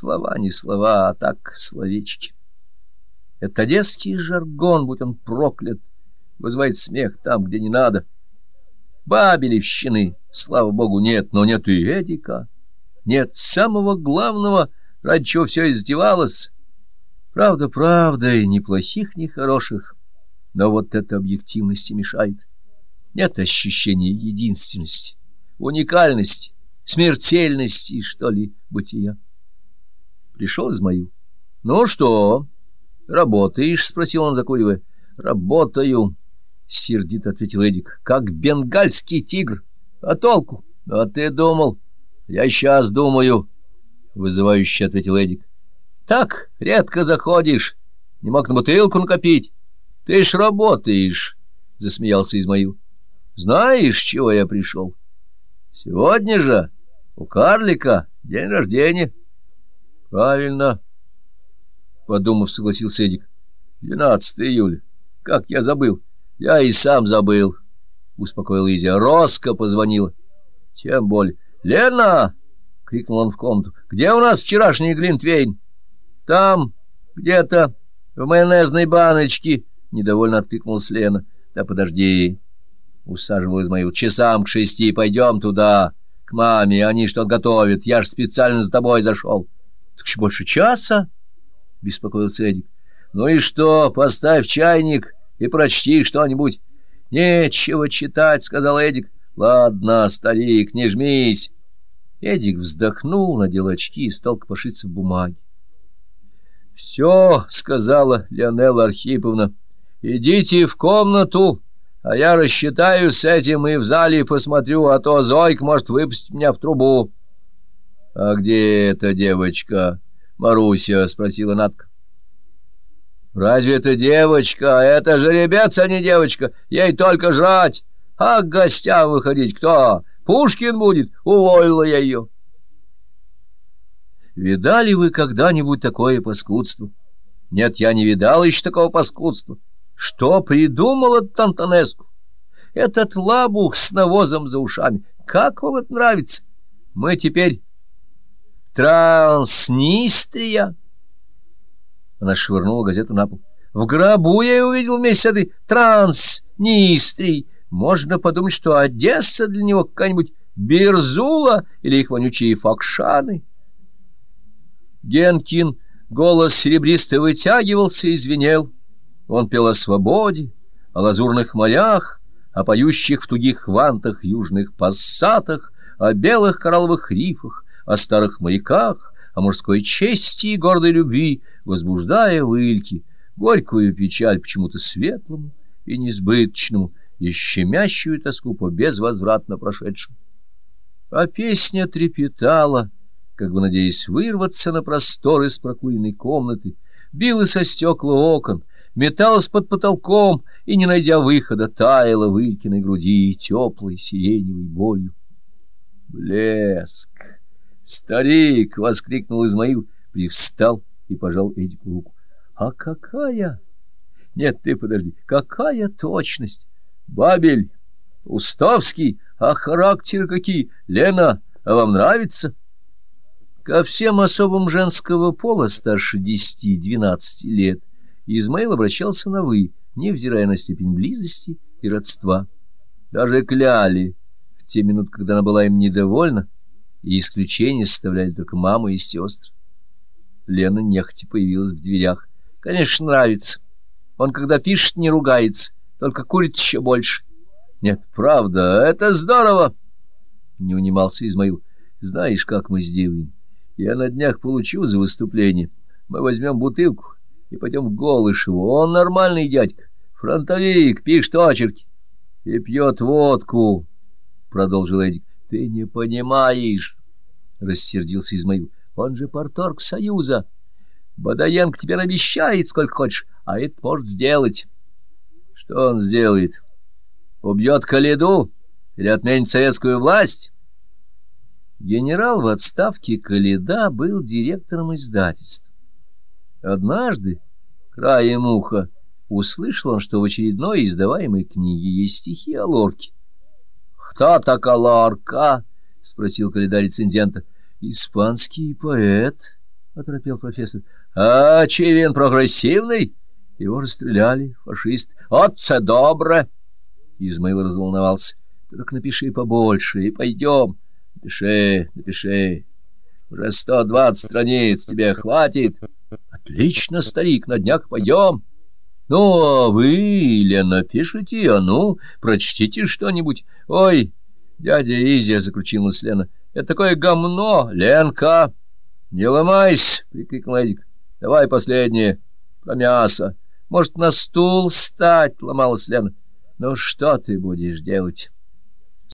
Слова не слова, а так словечки. Это одесский жаргон, будь он проклят, вызывает смех там, где не надо. Бабелевщины, слава богу, нет, но нет и Эдика. Нет самого главного, ради чего все издевалось. Правда, правда, и ни плохих, ни хороших, но вот эта объективность мешает. Нет ощущения единственности, уникальности, смертельности, что ли, бытия. Пришел Измаил. — Ну что, работаешь? — спросил он, закуривая. — Работаю, — сердито ответил Эдик, — как бенгальский тигр. А толку? А ты думал? Я сейчас думаю, — вызывающе ответил Эдик. — Так, редко заходишь. Не мог на бутылку накопить. Ты ж работаешь, — засмеялся Измаил. — Знаешь, чего я пришел? Сегодня же у карлика день рождения. — Правильно, — подумав, согласился Эдик. — 12 июля. Как я забыл. Я и сам забыл, — успокоил Изя. Роско позвонила. — Тем более. — Лена! — крикнул он в комнату. — Где у нас вчерашний глинтвейн? — Там, где-то, в майонезной баночке, — недовольно откликнулась Лена. — Да подожди, — усаживал Измаил. — Часам к шести пойдем туда, к маме. Они что готовят. Я ж специально за тобой зашел. — так еще больше часа, — беспокоился Эдик. — Ну и что, поставь чайник и прочти что-нибудь. — Нечего читать, — сказал Эдик. — Ладно, старик, не жмись. Эдик вздохнул, надел очки и стал копошиться в бумаге. — Все, — сказала Леонела Архиповна, — идите в комнату, а я рассчитаю с этим и в зале посмотрю, а то Зойк может выпустить меня в трубу. — А где эта девочка? — Маруся спросила Натка. — Разве это девочка? Это же ребец, а не девочка. Ей только жрать. А к гостям выходить кто? Пушкин будет. Уволила я ее. Видали вы когда-нибудь такое паскудство? Нет, я не видал еще такого паскудства. Что придумал этот Антонеску? Этот лабух с навозом за ушами. Как вам это нравится? Мы теперь Транснистрия. Она швырнула газету на пол. В гробу я увидел вместе с. Можно подумать, что Одесса для него какая-нибудь Бирзула или их вонючие факшаны. Генкин голос серебристо вытягивался и звенел. Он пел о свободе, о лазурных морях, о поющих в тугих вантах южных пассатах, о белых коралловых рифах, о старых моряках, о мужской чести и гордой любви, возбуждая в Ильке горькую печаль почему-то светлому и несбыточному, и щемящую тоску по безвозвратно прошедшему. А песня трепетала, как бы надеясь вырваться на простор из прокуренной комнаты, била со стекла окон, металась под потолком и, не найдя выхода, таяла в Илькиной груди теплой сиреневой болью. Блеск! «Старик!» — воскликнул Измаил, привстал и пожал Эдику руку. «А какая...» «Нет, ты подожди, какая точность! Бабель! Устовский! А характеры какие! Лена, а вам нравится?» Ко всем особам женского пола старше десяти-двенадцати лет Измаил обращался на «вы», невзирая на степень близости и родства. Даже кляли в те минуты, когда она была им недовольна, и исключение составляли только мама и сестры. Лена нехотя появилась в дверях. Конечно, нравится. Он, когда пишет, не ругается, только курит еще больше. Нет, правда, это здорово. Не унимался Измаил. Знаешь, как мы сделаем? Я на днях получу за выступление. Мы возьмем бутылку и пойдем к Голышеву. Он нормальный дядька, фронтовик, пишет очерки и пьет водку, — продолжил Эдик. — Ты не понимаешь, — рассердился Измаил. — Он же порторг Союза. Бадаенко тебе обещает, сколько хочешь, а это может сделать. — Что он сделает? Убьет Каледу или отменит советскую власть? Генерал в отставке Каледа был директором издательства. Однажды, краем уха, услышал он, что в очередной издаваемой книге есть стихи о лорке. «Кто такая лорка?» — спросил Каледа рецензента. — Испанский поэт, — оторопел профессор. — А Чивин прогрессивный? Его расстреляли, фашист. — Отце добро! Измаил разволновался. — Только напиши побольше и пойдем. Напиши, напиши. Уже сто двадцать страниц тебе хватит. — Отлично, старик, на днях пойдем. — Ну, а вы, Лена, пишите, а ну, прочтите что-нибудь. Ой, дядя Изя, — заключилась Лена, — это такое гомно, Ленка. — Не ломайся, — прикрикнул Эдик. — Давай последнее, про мясо. Может, на стул встать, — ломалась Лена. — Ну, что ты будешь делать?